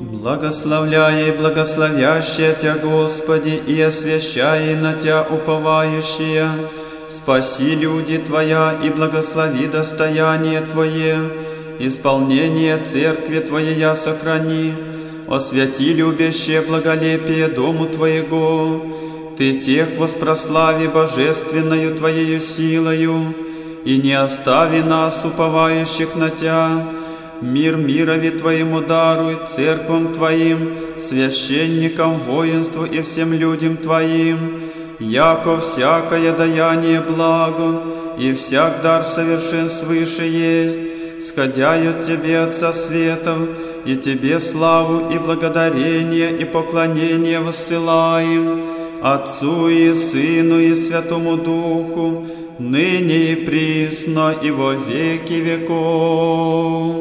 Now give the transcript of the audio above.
Благословляй и благословящие Тебя, Господи, и освящай на Тебя уповающие. Спаси люди Твоя и благослови достояние Твое, исполнение Церкви Твоей сохрани, освяти любящее благолепие Дому Твоего, Ты тех воспрослави божественною Твоею силою, и не остави нас, уповающих на Тя, Мир мирови Твоему даруй, церквам Твоим, священникам, воинству и всем людям Твоим, яко всякое даяние благо, и всяк дар совершен свыше есть, сходяют Тебе, Отца Светов, и Тебе славу и благодарение и поклонение высылаем, Отцу и Сыну и Святому Духу, ныне и присно и во веки веков.